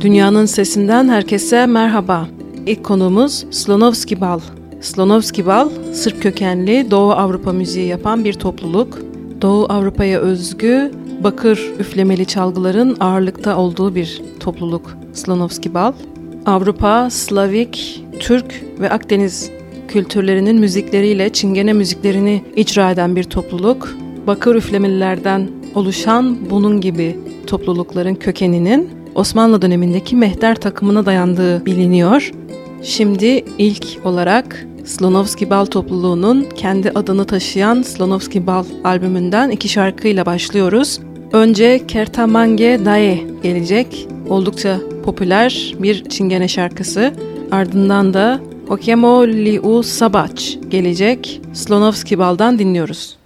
Dünyanın Sesinden herkese merhaba. İlk konuğumuz Slonovski Bal. Slonovski Bal, Sırp kökenli Doğu Avrupa müziği yapan bir topluluk. Doğu Avrupa'ya özgü bakır üflemeli çalgıların ağırlıkta olduğu bir topluluk Slonovski Bal. Avrupa, Slavik, Türk ve Akdeniz kültürlerinin müzikleriyle çingene müziklerini icra eden bir topluluk. Bakır üflemelilerden oluşan bunun gibi toplulukların kökeninin Osmanlı dönemindeki mehter takımına dayandığı biliniyor. Şimdi ilk olarak Slonovski Bal topluluğunun kendi adını taşıyan Slonovski Bal albümünden iki şarkıyla başlıyoruz. Önce Kertamange Daye gelecek. Oldukça popüler bir çingene şarkısı. Ardından da Okemo Liu Sabac gelecek. Slonovski Bal'dan dinliyoruz.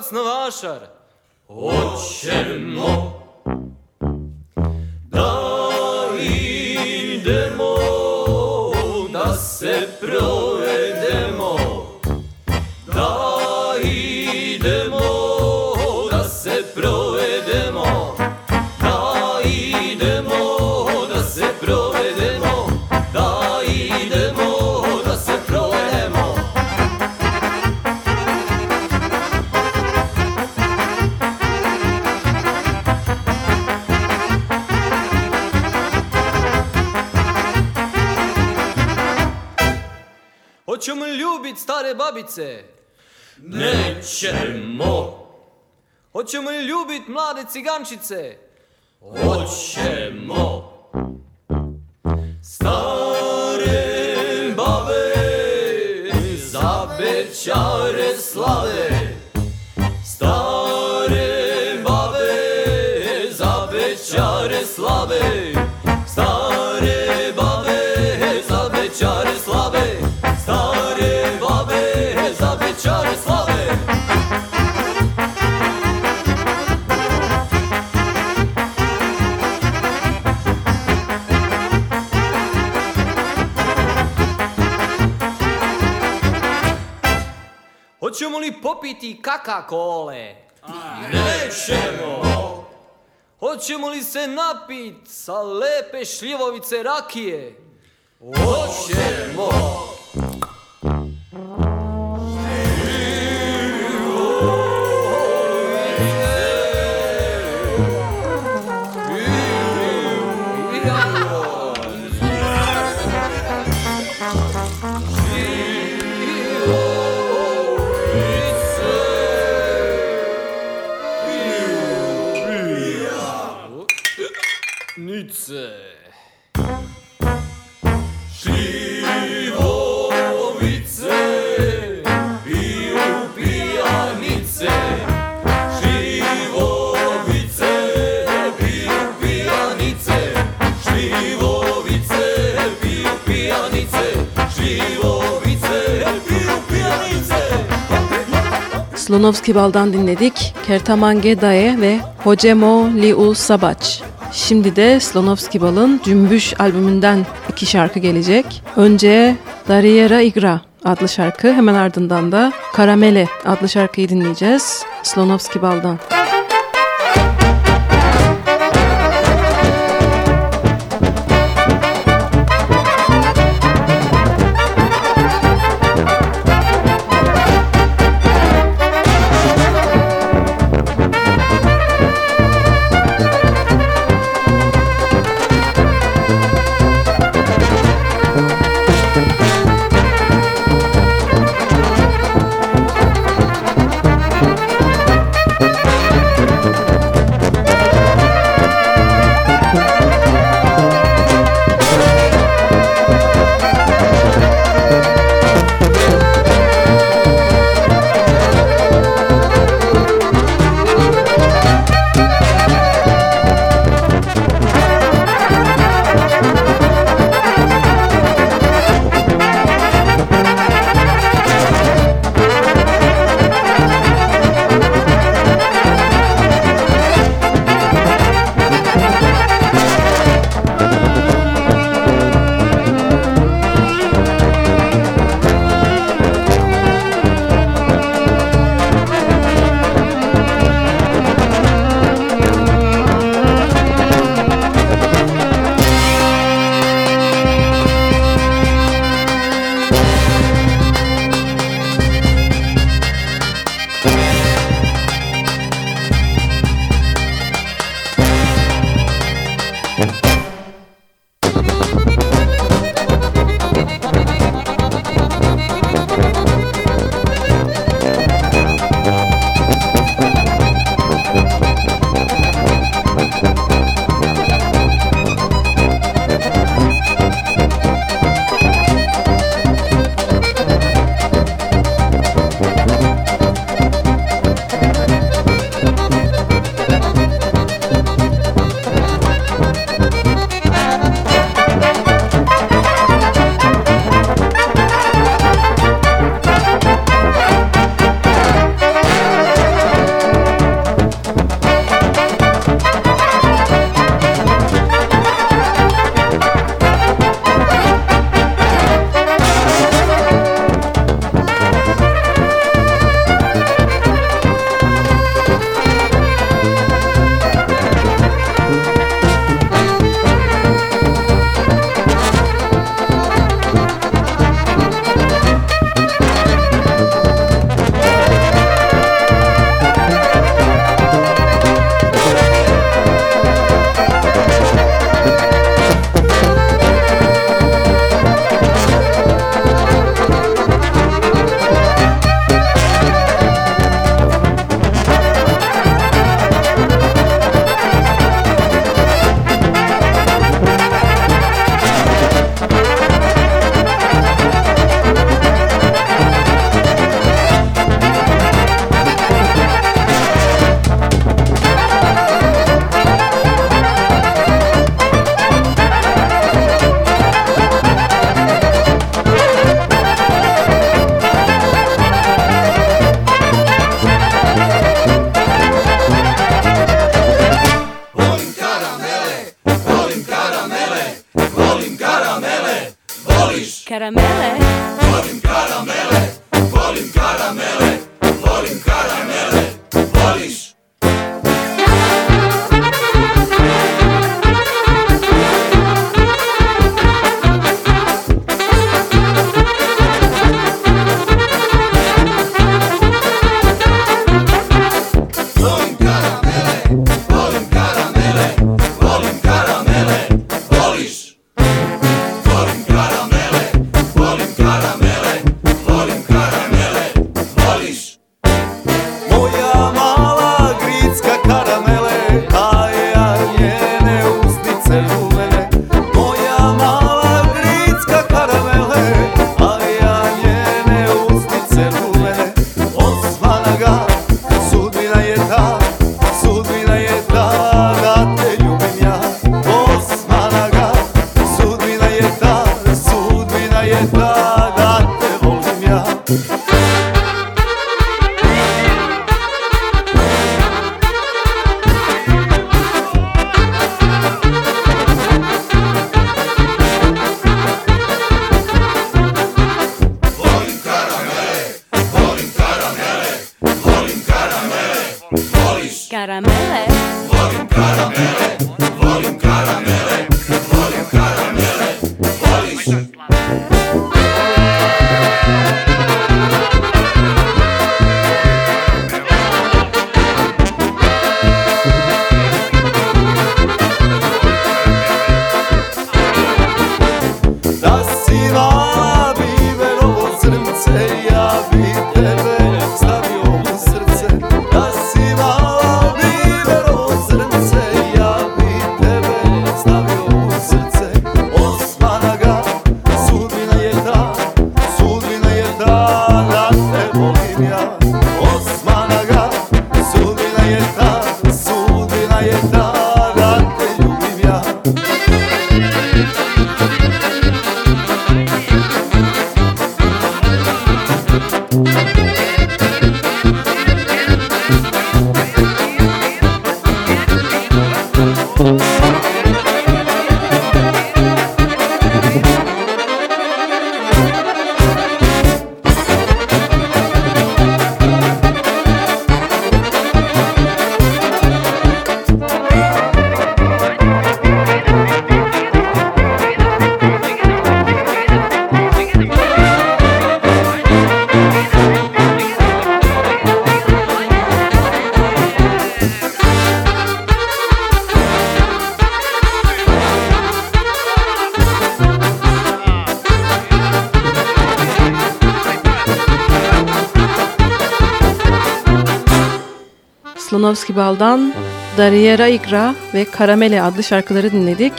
dots në vashër. Babice? nećemo Hoćemo li ljubit mlade cigančice? Popiti kaka kole? Nećemo Hoćemo li se napit sa lepe šljivovice rakije? Hoćemo Piju pijanice Slonovski Bal'dan dinledik. Kertamange Daye ve Hocemo Liu Sabaç. Şimdi de Slonovski Bal'ın Cümbüş albümünden iki şarkı gelecek. Önce Dariera Igra adlı şarkı hemen ardından da Karamele adlı şarkıyı dinleyeceğiz. Slonovski Bal'dan. karamele, volim karamele, volim karamele, voliš? Karamele, volim karamele. Bal'dan Dariera Igra ve Karamele adlı şarkıları dinledik.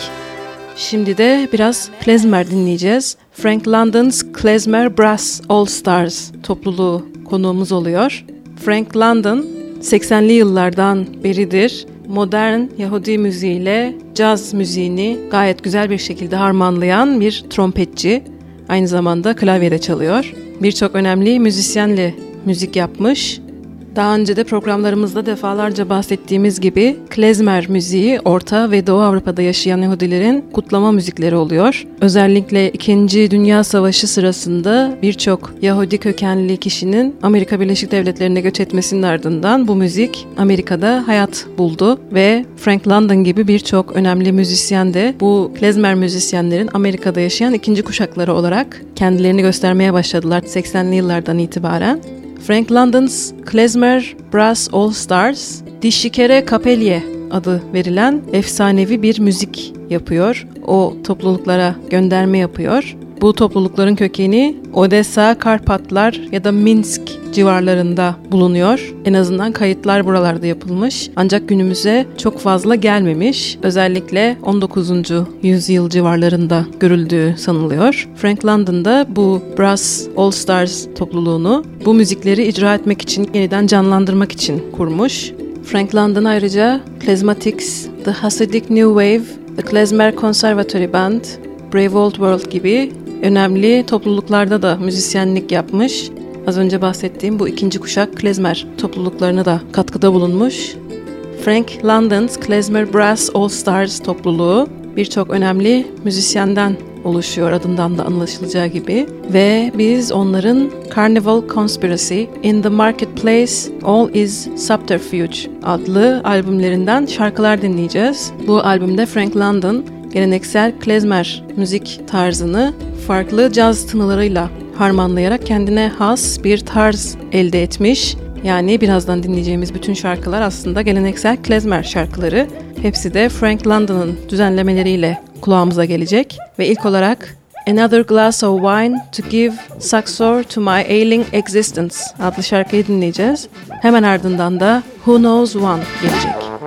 Şimdi de biraz klezmer dinleyeceğiz. Frank London's Klezmer Brass All Stars topluluğu konuğumuz oluyor. Frank London 80'li yıllardan beridir modern Yahudi müziğiyle caz müziğini gayet güzel bir şekilde harmanlayan bir trompetçi. Aynı zamanda klavyede çalıyor. Birçok önemli müzisyenle müzik yapmış. Daha önce de programlarımızda defalarca bahsettiğimiz gibi klezmer müziği Orta ve Doğu Avrupa'da yaşayan Yahudilerin kutlama müzikleri oluyor. Özellikle 2. Dünya Savaşı sırasında birçok Yahudi kökenli kişinin Amerika Birleşik Devletleri'ne göç etmesinin ardından bu müzik Amerika'da hayat buldu ve Frank London gibi birçok önemli müzisyen de bu klezmer müzisyenlerin Amerika'da yaşayan ikinci kuşakları olarak kendilerini göstermeye başladılar 80'li yıllardan itibaren. Frank London's Klezmer Brass All Stars, Dişikere Kapelye adı verilen efsanevi bir müzik yapıyor. O topluluklara gönderme yapıyor. Bu toplulukların kökeni Odessa, Karpatlar ya da Minsk civarlarında bulunuyor. En azından kayıtlar buralarda yapılmış. Ancak günümüze çok fazla gelmemiş. Özellikle 19. yüzyıl civarlarında görüldüğü sanılıyor. Frank London da bu Brass All Stars topluluğunu bu müzikleri icra etmek için, yeniden canlandırmak için kurmuş. Frank London ayrıca Klezmatics, The Hasidic New Wave, The Klezmer Conservatory Band, Brave Old World gibi önemli topluluklarda da müzisyenlik yapmış. Az önce bahsettiğim bu ikinci kuşak klezmer topluluklarına da katkıda bulunmuş. Frank London's Klezmer Brass All Stars topluluğu birçok önemli müzisyenden oluşuyor adından da anlaşılacağı gibi ve biz onların Carnival Conspiracy, In the Marketplace, All is Subterfuge adlı albümlerinden şarkılar dinleyeceğiz. Bu albümde Frank London geleneksel klezmer müzik tarzını farklı caz tınılarıyla harmanlayarak kendine has bir tarz elde etmiş. Yani birazdan dinleyeceğimiz bütün şarkılar aslında geleneksel klezmer şarkıları. Hepsi de Frank London'ın düzenlemeleriyle kulağımıza gelecek. Ve ilk olarak Another Glass of Wine to Give Succor to My Ailing Existence adlı şarkıyı dinleyeceğiz. Hemen ardından da Who Knows One gelecek.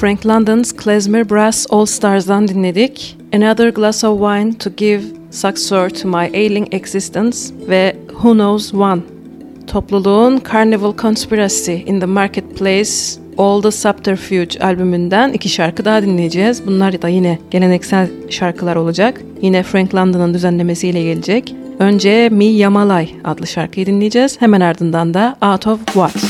Frank London's Klezmer Brass All Stars'dan dinledik. Another Glass of Wine to Give Succor to My Ailing Existence ve Who Knows One. Topluluğun Carnival Conspiracy in the Marketplace All the Subterfuge albümünden iki şarkı daha dinleyeceğiz. Bunlar da yine geleneksel şarkılar olacak. Yine Frank London'ın düzenlemesiyle gelecek. Önce Mi Yamalay adlı şarkıyı dinleyeceğiz. Hemen ardından da Out of What.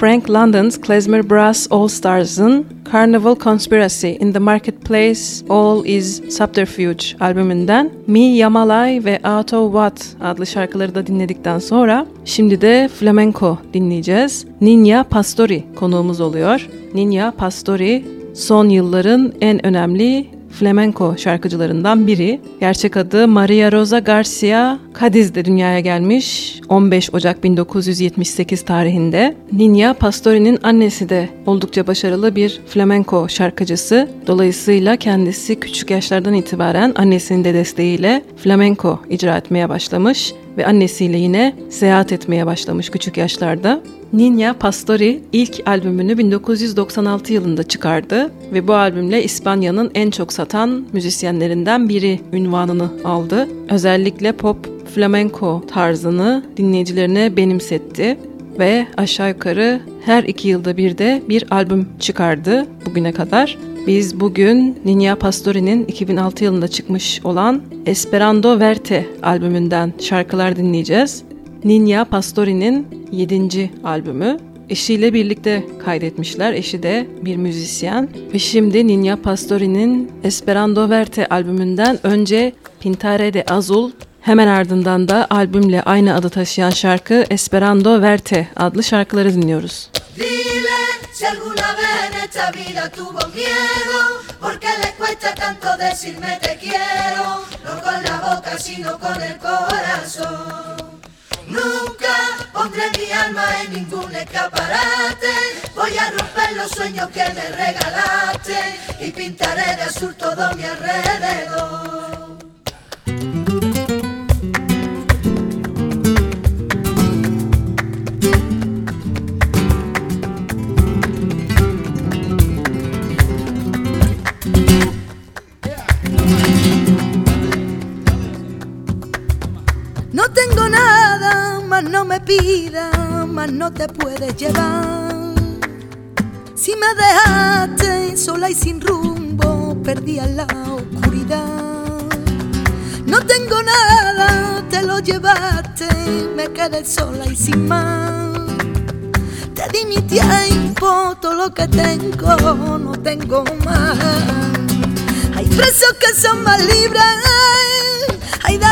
Frank London's Klezmer Brass All Stars'ın Carnival Conspiracy in the Marketplace All is Subterfuge albümünden Mi Yamalay ve Out of What adlı şarkıları da dinledikten sonra şimdi de flamenco dinleyeceğiz. Nina Pastori konuğumuz oluyor. Nina Pastori son yılların en önemli flamenco şarkıcılarından biri. Gerçek adı Maria Rosa Garcia Cadiz'de dünyaya gelmiş 15 Ocak 1978 tarihinde. Nina Pastori'nin annesi de oldukça başarılı bir flamenco şarkıcısı. Dolayısıyla kendisi küçük yaşlardan itibaren annesinin de desteğiyle flamenco icra etmeye başlamış ve annesiyle yine seyahat etmeye başlamış küçük yaşlarda. Nina Pastori ilk albümünü 1996 yılında çıkardı ve bu albümle İspanya'nın en çok satan müzisyenlerinden biri ünvanını aldı. Özellikle pop flamenco tarzını dinleyicilerine benimsetti ve aşağı yukarı her iki yılda bir de bir albüm çıkardı bugüne kadar. Biz bugün Nina Pastori'nin 2006 yılında çıkmış olan Esperando Verte albümünden şarkılar dinleyeceğiz. Nina Pastori'nin 7. albümü. Eşiyle birlikte kaydetmişler. Eşi de bir müzisyen. Ve şimdi Nina Pastori'nin Esperando Verte albümünden önce Pintare de Azul, hemen ardından da albümle aynı adı taşıyan şarkı Esperando Verte adlı şarkıları dinliyoruz. Si alguna vez en esta vida tuvo miedo, porque le cuesta tanto decirme te quiero, no con la boca sino con el corazón. Nunca pondré mi alma en ningún escaparate, voy a romper los sueños que me regalaste y pintaré de azul todo mi alrededor. No tengo nada, más no me pidas, más no te puedes llevar. Si me dejaste sola y sin rumbo, perdí en la oscuridad. No tengo nada, te lo llevaste, me quedé sola y sin más. Te di mi tiempo, todo lo que tengo, no tengo más. Hay presos que son más libres,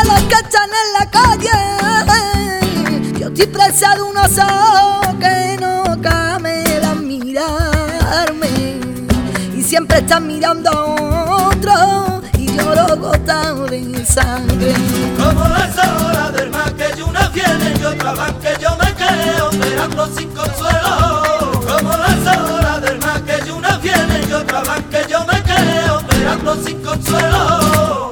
los que están en la calle. Yo estoy presa de unos ojos que no cabe la mirarme. Y siempre están mirando a otro y lloro gotado de sangre. Como las horas del mar que unas vienen y otras van que yo me quedo esperando sin consuelo. Como las horas del mar que unas vienen y otras van que yo me quedo esperando sin consuelo.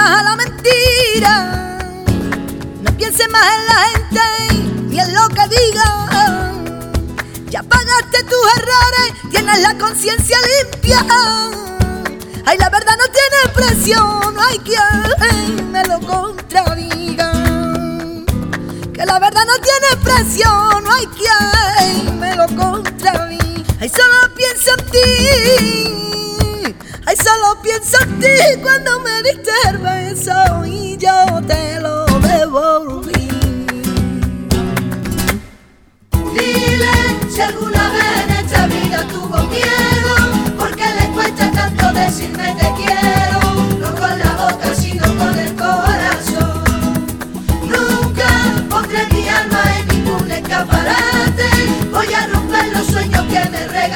Temas a la mentira. No pienses más en la gente ni en lo que digan. Ya pagaste tus errores, tienes la conciencia limpia. Ay, la verdad no tiene precio, no hay quien me lo contradiga. Que la verdad no tiene precio, no hay quien me lo contradiga. Ay, solo pienso en ti. Ay, solo pienso en ti cuando me diste el beso y yo te lo devolví. Dile si alguna vez en esta vida tuvo miedo, porque le cuesta tanto decirme te quiero, no con la boca sino con el corazón. Nunca pondré mi alma en ningún escaparate, voy a romper los sueños que me regalaste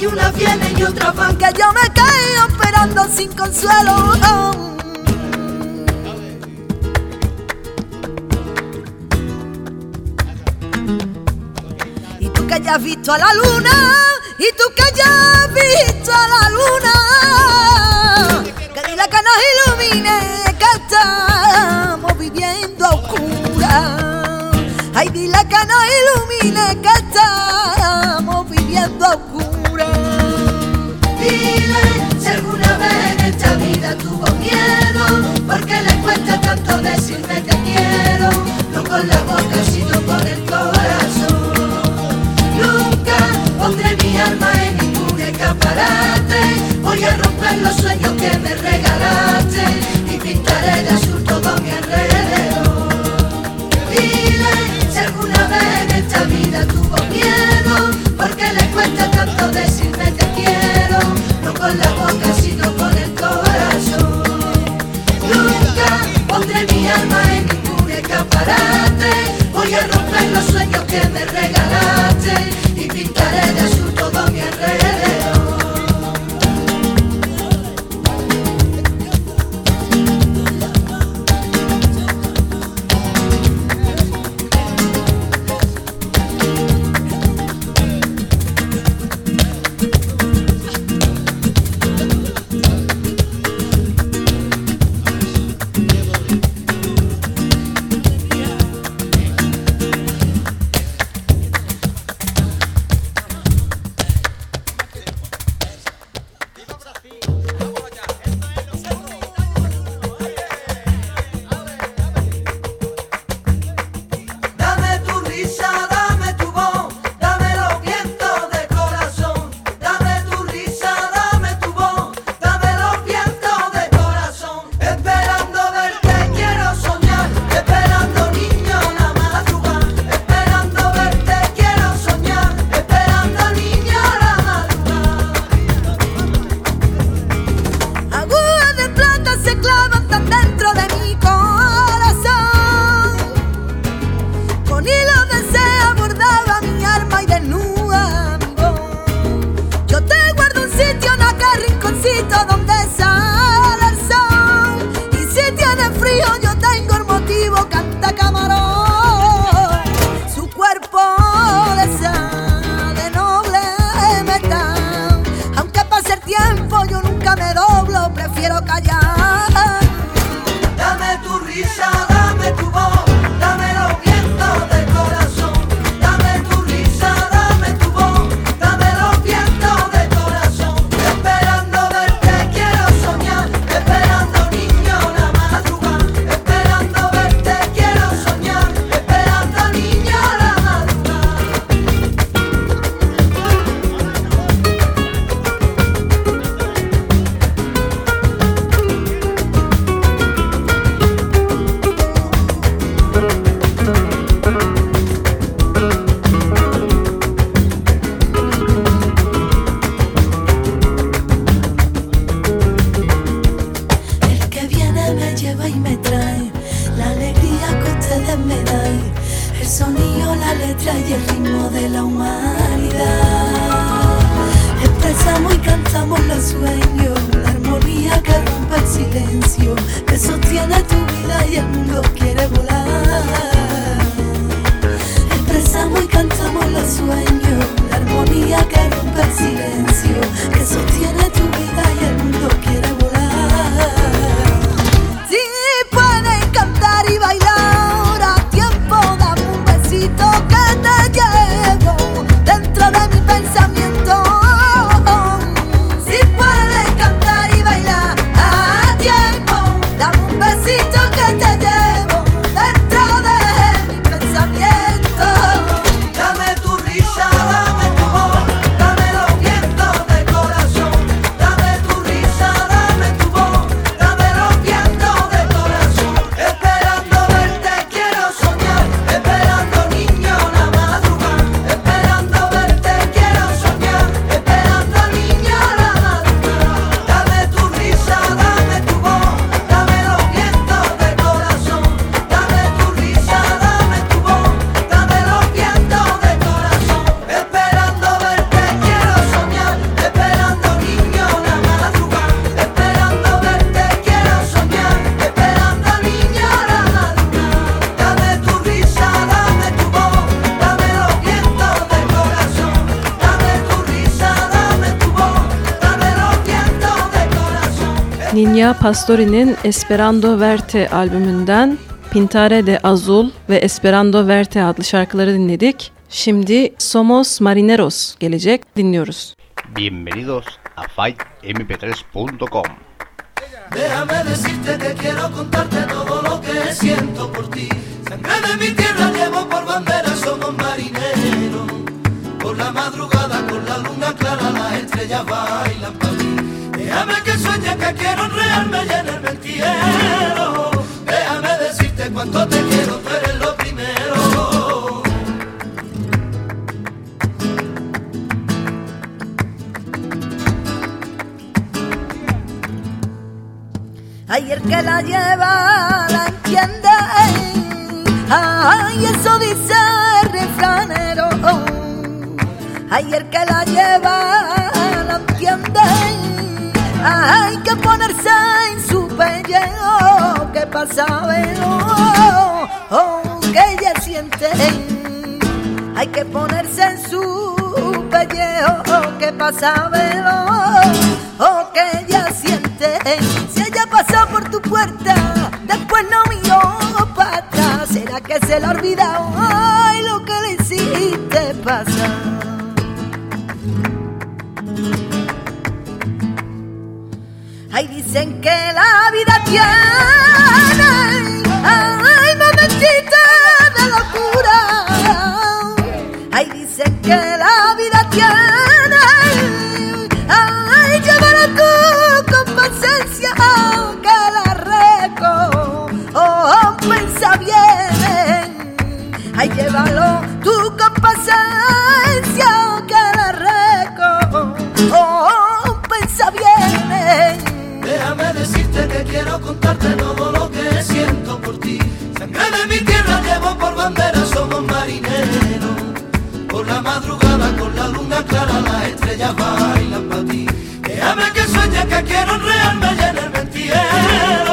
y una viene y otra van que yo me caí operando sin consuelo. Y tú que hayas visto a la luna, y tú que hayas visto a la luna, que ni la que nos ilumine, que estamos viviendo a oscuras. Ay, dile que no ilumine que estamos viviendo a Dile si alguna vez en esta vida tuvo miedo, porque le cuesta tanto decirme te quiero, no con la boca sino con el corazón. Nunca pondré mi alma en ningún escaparate, voy a romper los sueños que me regalaste y pintaré las con la boca, sino con el corazón. Nunca pondré mi alma en ningún escaparate. Voy a romper los sueños que me regalaste. Nina Pastori'nin Esperando Verte albümünden Pintare de Azul ve Esperando Verte adlı şarkıları dinledik. Şimdi Somos Marineros gelecek dinliyoruz. Bienvenidos a fightmp3.com. Déjame decirte que quiero contarte todo lo que siento por ti. Sangre de mi tierra llevo por bandera, somos marineros. Por la madrugada, con la luna clara, las estrellas bailan para. Déjame que sueñe que quiero enrearme y en el quiero. Déjame decirte cuánto te quiero, tú eres lo primero. Ayer que la lleva la entiende. Ay, eso dice el refranero. Ayer que la lleva la entiende. Hay que ponerse en su pellejo. Que pasa, veo, oh, que ella siente. Hay que ponerse en su pellejo. Que pasa, veo, oh, que ella siente. Si ella pasa por tu puerta, después no para atrás. ¿Será que se le ha olvidado? Ay, lo que le hiciste pasar. Ay, dicen que la vida tiene, ay, momentito de locura. Ay, dicen que la vida tiene, ay, llévala tú con paciencia, que la reco, oh, pensa bien. Ay, llévalo tú con paciencia, que quiero contarte todo lo que siento por ti. Sangre de mi tierra llevo por bandera, somos marineros. Por la madrugada con la luna clara, las estrellas bailan para ti. Déjame que sueñe que quiero enrearme y en el.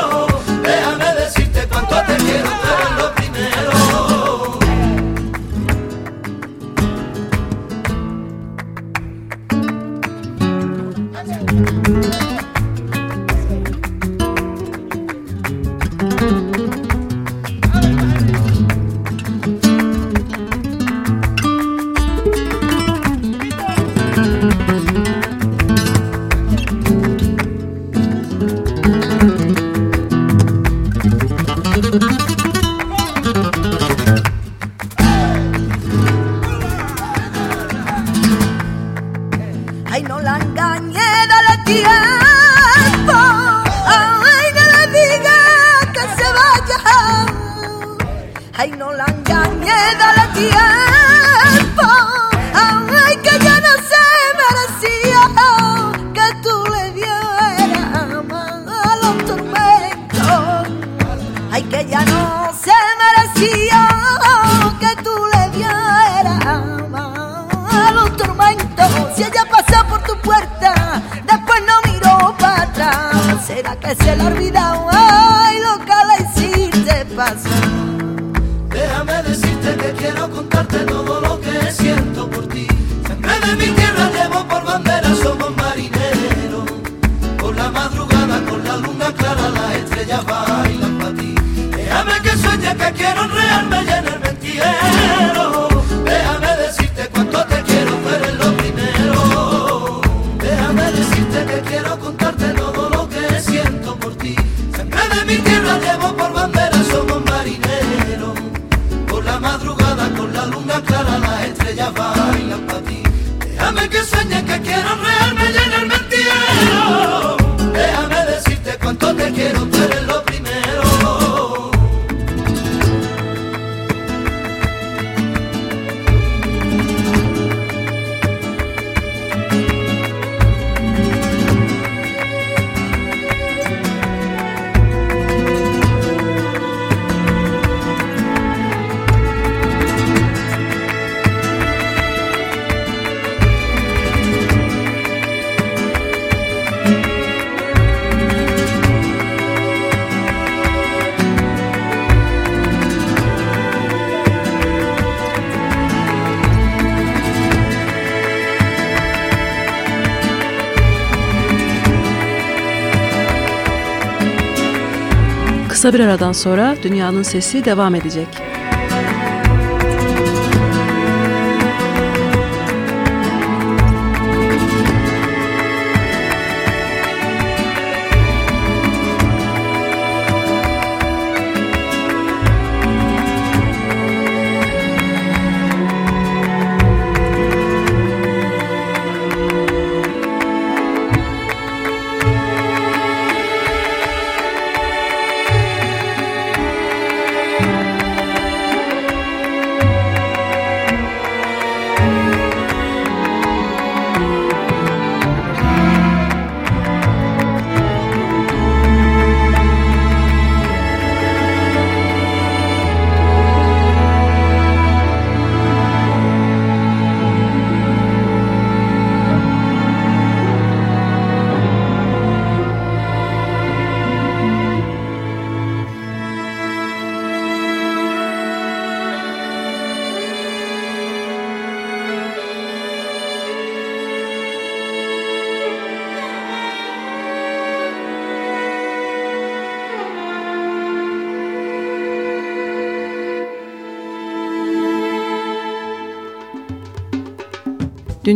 Kısa bir aradan sonra Dünyanın Sesi devam edecek.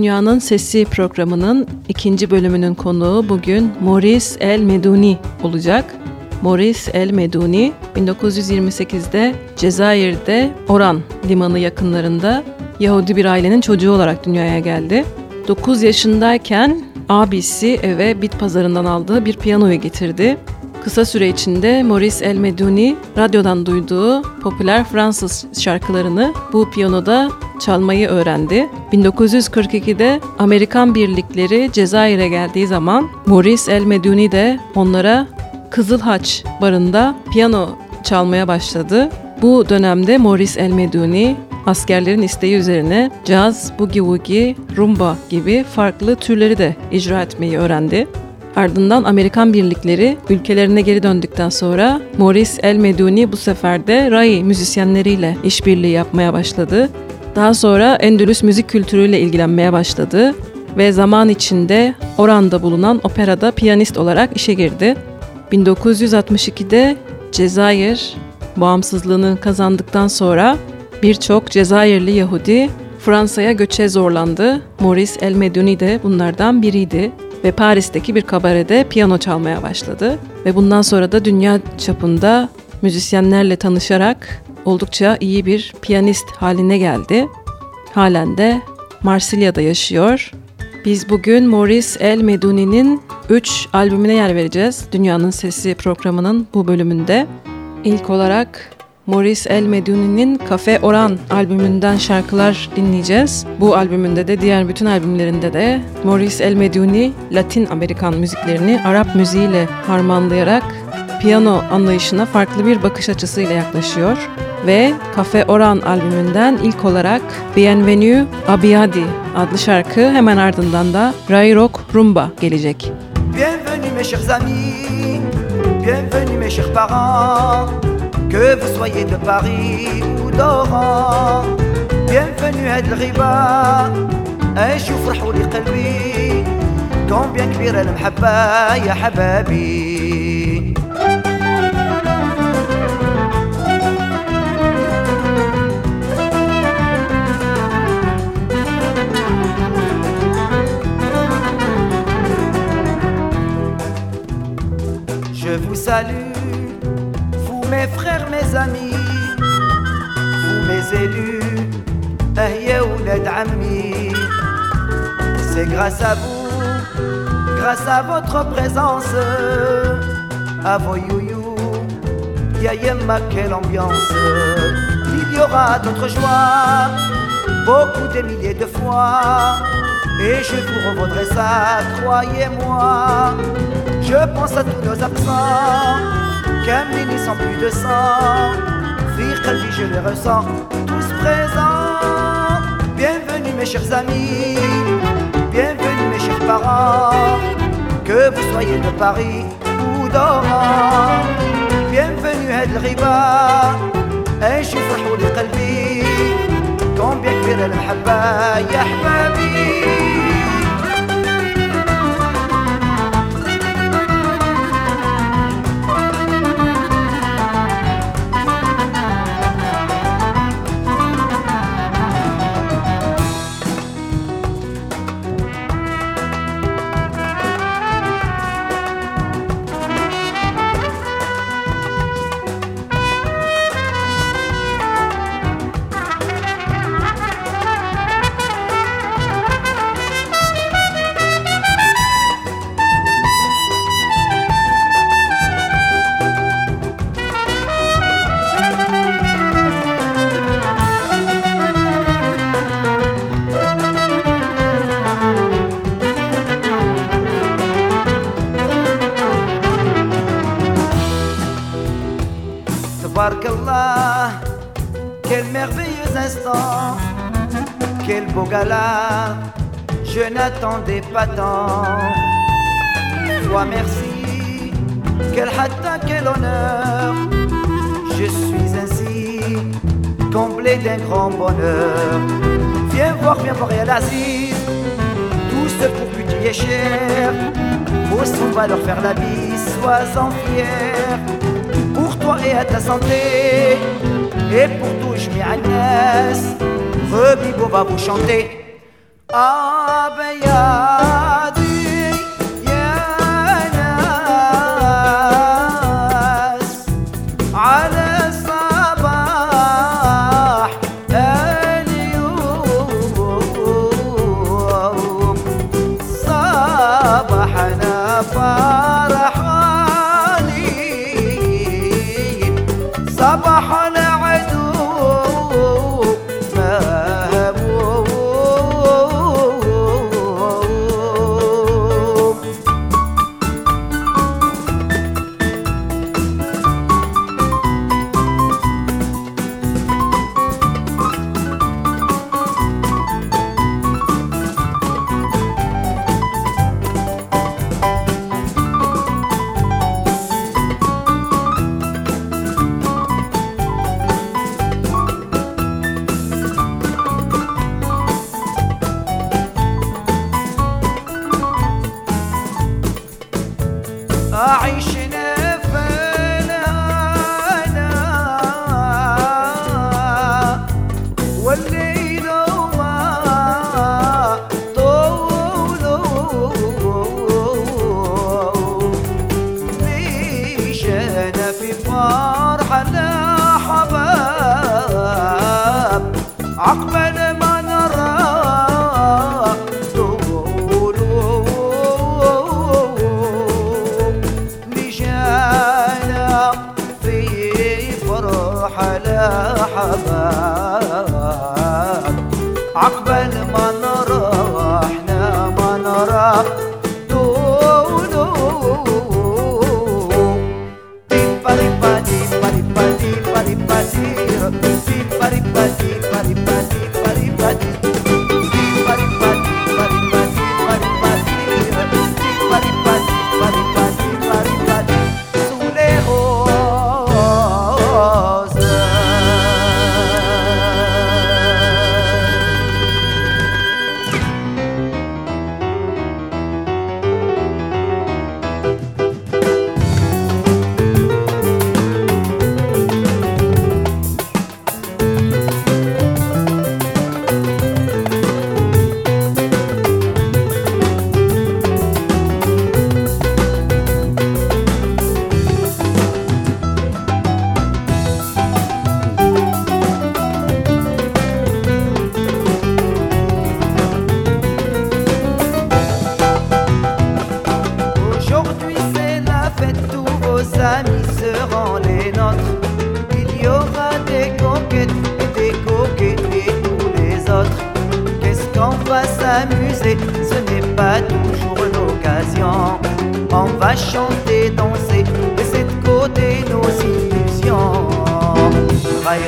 Dünyanın Sesi programının ikinci bölümünün konuğu bugün Maurice El Meduni olacak. Maurice El Meduni 1928'de Cezayir'de Oran limanı yakınlarında Yahudi bir ailenin çocuğu olarak dünyaya geldi. 9 yaşındayken abisi eve bit pazarından aldığı bir piyanoyu getirdi. Kısa süre içinde Maurice El Meduni radyodan duyduğu popüler Fransız şarkılarını bu piyanoda çalmayı öğrendi. 1942'de Amerikan birlikleri Cezayir'e geldiği zaman Maurice El Meduni de onlara Kızıl Haç barında piyano çalmaya başladı. Bu dönemde Maurice El Meduni askerlerin isteği üzerine caz, boogie woogie, rumba gibi farklı türleri de icra etmeyi öğrendi. Ardından Amerikan birlikleri ülkelerine geri döndükten sonra Maurice El Meduni bu sefer de Rai müzisyenleriyle işbirliği yapmaya başladı. Daha sonra Endülüs müzik kültürüyle ilgilenmeye başladı ve zaman içinde Oran'da bulunan operada piyanist olarak işe girdi. 1962'de Cezayir bağımsızlığını kazandıktan sonra birçok Cezayirli Yahudi Fransa'ya göçe zorlandı. Maurice El Meduni de bunlardan biriydi ve Paris'teki bir kabarede piyano çalmaya başladı. Ve bundan sonra da dünya çapında müzisyenlerle tanışarak oldukça iyi bir piyanist haline geldi. Halen de Marsilya'da yaşıyor. Biz bugün Maurice El Meduni'nin 3 albümüne yer vereceğiz. Dünyanın Sesi programının bu bölümünde. İlk olarak Maurice El Meduni'nin Cafe Oran albümünden şarkılar dinleyeceğiz. Bu albümünde de diğer bütün albümlerinde de Maurice El Meduni Latin Amerikan müziklerini Arap müziğiyle harmanlayarak piyano anlayışına farklı bir bakış açısıyla yaklaşıyor Ve Cafe Oran albümünden ilk olarak Bienvenue Abiadi adlı şarkı hemen ardından da Ray Rock Rumba gelecek. Bienvenue mes chers amis, bienvenue mes chers parents, que vous soyez de Paris ou d'Oran. Bienvenue à El Riba, عيشوا فرحوا لي قلبي combien كبيرة المحبة يا حبابي je vous salue, vous mes frères, mes amis, vous mes élus, c'est grâce à vous, grâce à votre présence, à vos youyou, yayema quelle ambiance. Il y aura d'autres joies, beaucoup des milliers de fois, et je vous rendrai ça, croyez-moi. Je pense à tous nos absents, Camille sans plus de sang. Fille, Kalbi, je les ressens, tous présents. Bienvenue mes chers amis, bienvenue mes chers parents, que vous soyez de Paris ou d'Oran. Bienvenue à El Riba, عيشوا فرحوا لقلبي combien كبيرة المحبة يا حبابي je n'attendais pas tant. Toi merci, quel hatta, quel honneur. Je suis ainsi comblé d'un grand bonheur. Viens voir, viens voir, et l'assise. Tout ce pour que tu es cher. Pousse, va leur faire la bise, sois-en fier. Pour toi et à ta santé. Et pour tout, je m'y. Rebibo va vous chanter.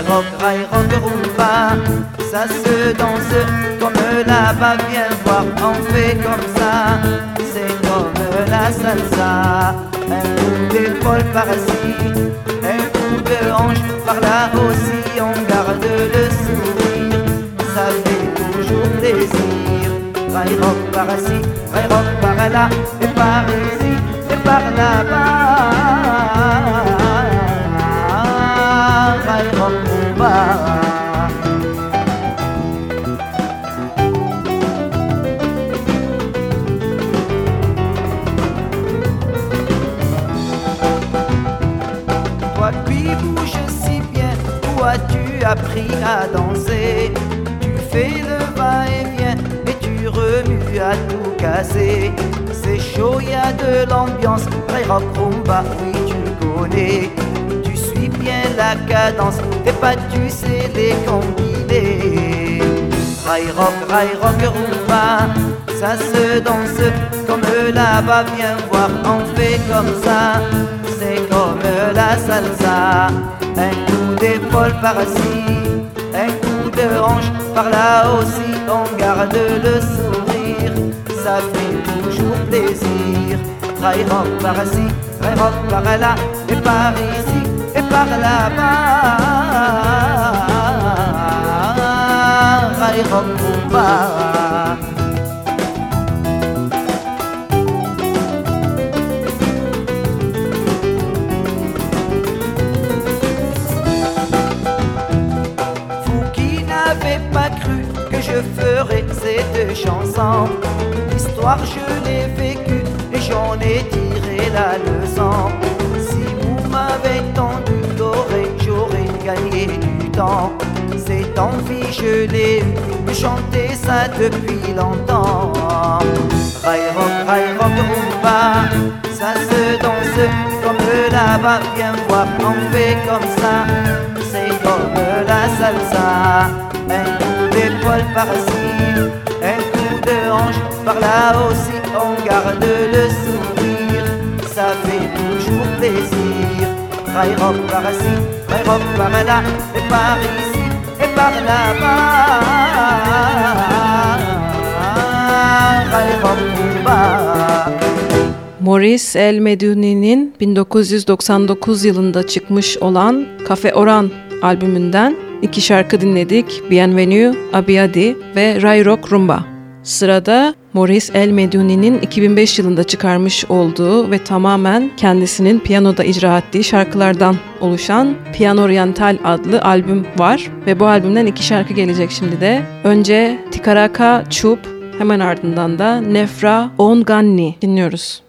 Rock, rai rock, rumba, ça se danse comme là-bas, viens voir, on fait comme ça. C'est comme la salsa, un coup d'épaule par-ci, un coup de hanche par-là aussi, on garde le sourire, ça fait toujours plaisir. Rai rock par-ci, rai rock par-là, et par ici, et par là-bas. Tout casser. C'est chaud, y a de l'ambiance, vrai rock rumba, oui tu connais. Tu suis bien la cadence, et pas tu sais les combiner. Rai rock, rai rock rumba, ça se danse comme là-bas, viens voir, on fait comme ça. C'est comme la salsa, un coup d'épaule par-ci, un coup de hanche, par là aussi on garde le sourire, ça fait toujours plaisir. Rail rock par ici, rail rock par là, et par ici, et par là-bas. Rail rock pour bas. Vous qui n'avez pas cru que je ferais cette chanson, l'histoire je l'ai vécue et j'en ai tiré la leçon. Si vous m'avez tendu l'oreille, j'aurais gagné du temps. Cette envie je l'ai de chanter ça depuis longtemps. Rail rock, rail rock, rumba, ça se danse comme là-bas. Viens voir, on fait comme ça. C'est comme la salsa. Un coup d'épaule par-ci, de hanche par-là aussi. On garde le sourire, ça fait toujours plaisir. Rail rock par-ci, rail rock par-là, et par ici, et par là-bas. Rail rock par-bas. Maurice El Meduni'nin 1999 yılında çıkmış olan Cafe Oran albümünden iki şarkı dinledik. Bienvenue, Abiadi ve Ray Rock Rumba. Sırada Maurice El Meduni'nin 2005 yılında çıkarmış olduğu ve tamamen kendisinin piyanoda icra ettiği şarkılardan oluşan Piano Oriental adlı albüm var ve bu albümden iki şarkı gelecek şimdi de. Önce Tikaraka Chup, hemen ardından da Nefra Onganni dinliyoruz.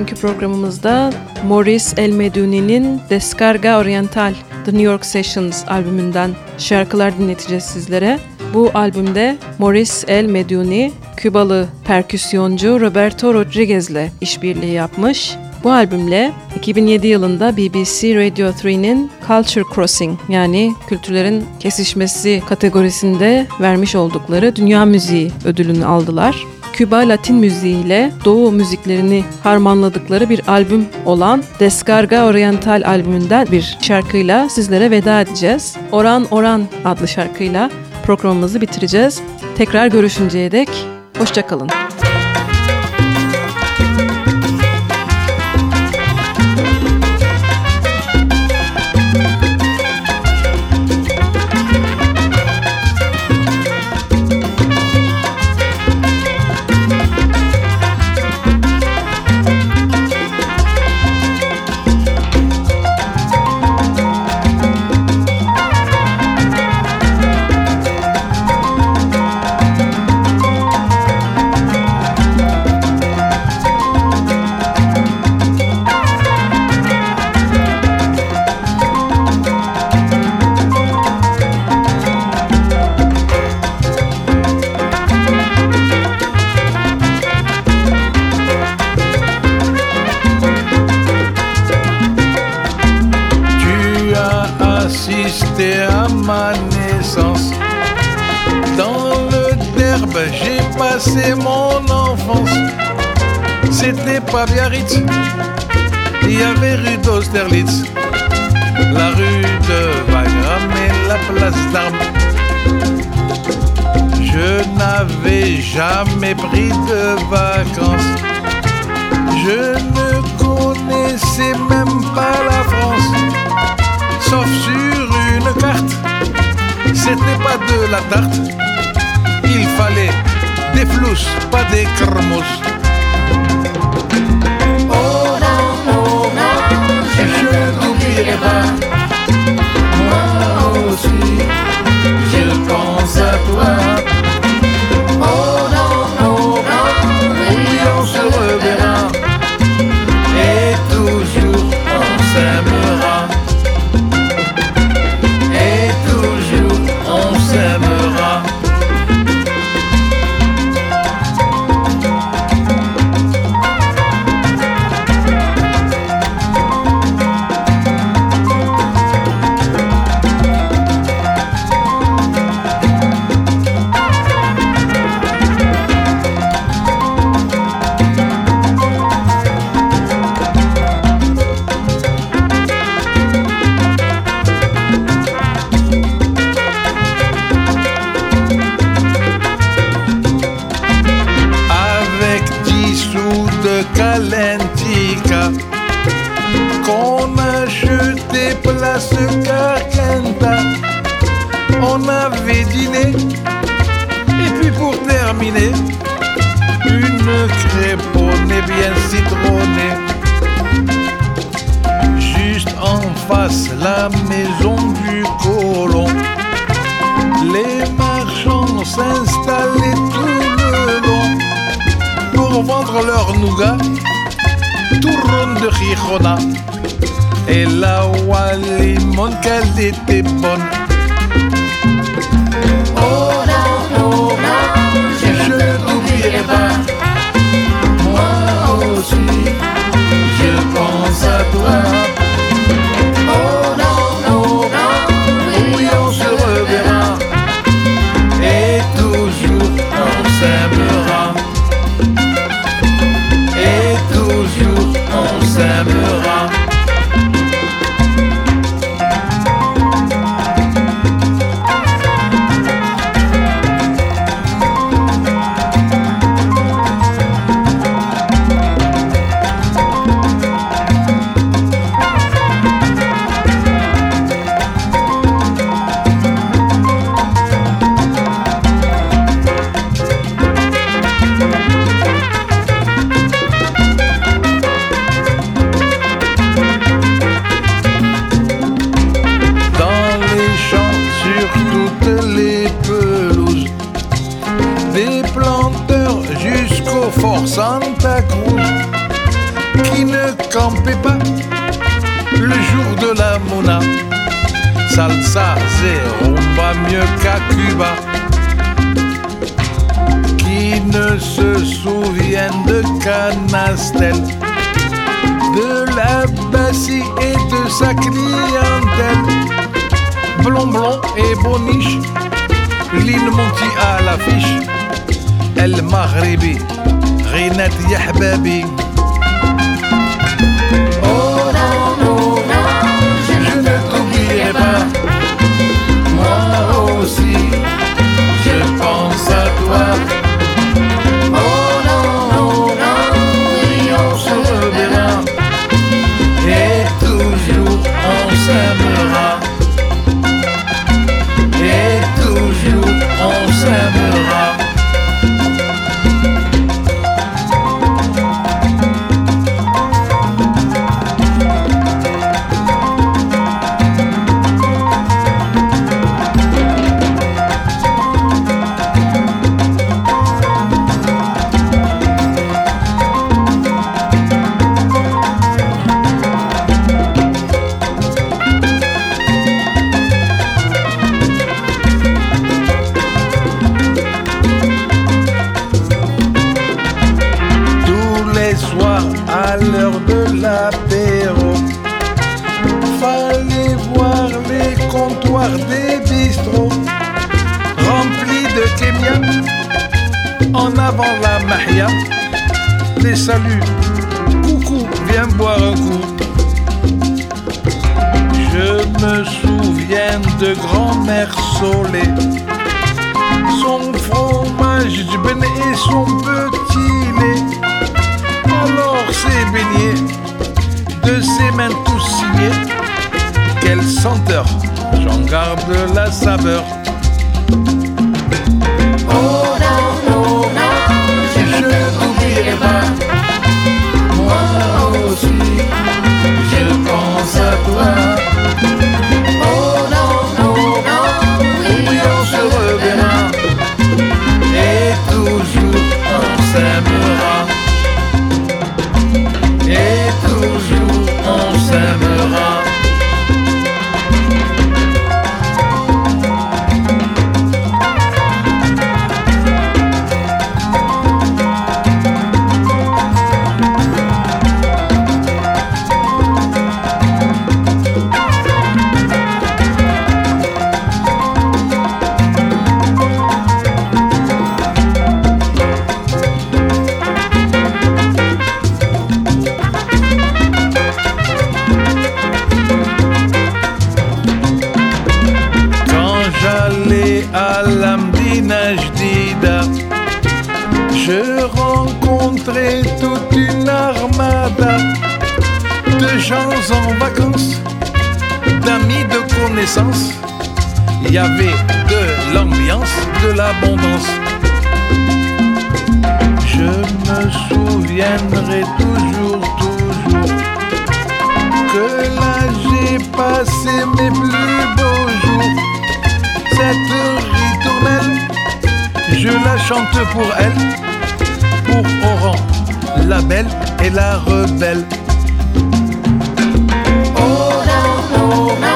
Bugünkü programımızda Maurice El Meduni'nin Descarga Oriental The New York Sessions albümünden şarkılar dinleteceğiz sizlere. Bu albümde Maurice El Meduni, Kübalı perküsyoncu Roberto Rodriguez'le işbirliği yapmış. Bu albümle 2007 yılında BBC Radio 3'nin Culture Crossing yani kültürlerin kesişmesi kategorisinde vermiş oldukları Dünya Müziği ödülünü aldılar. Küba Latin müziği ile Doğu müziklerini harmanladıkları bir albüm olan Descarga Oriental albümünden bir şarkıyla sizlere veda edeceğiz. Oran Oran adlı şarkıyla programımızı bitireceğiz. Tekrar görüşünceye dek hoşçakalın. Tu la rue de Wagram et la place d'Armes. Je n'avais jamais pris de vacances. Je ne connaissais même pas la France, sauf sur une carte. C'était pas de la tarte, il fallait des flous, pas des cremos. Moi aussi, je pense à toi. Me souviens de grand-mère Solé son fromage du ben et son petit lait. Alors ces beignets de ses mains tous signés, quelle senteur, j'en garde la saveur. Oh. Moi aussi, je pense à toi. Thank you. Il y avait de l'ambiance, de l'abondance. Je me souviendrai toujours, toujours que là j'ai passé mes plus beaux jours. Cette ritournelle, je la chante pour elle, pour Oran, la belle et la rebelle. Oh non, non, non,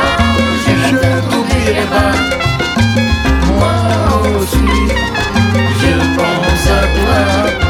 circle up.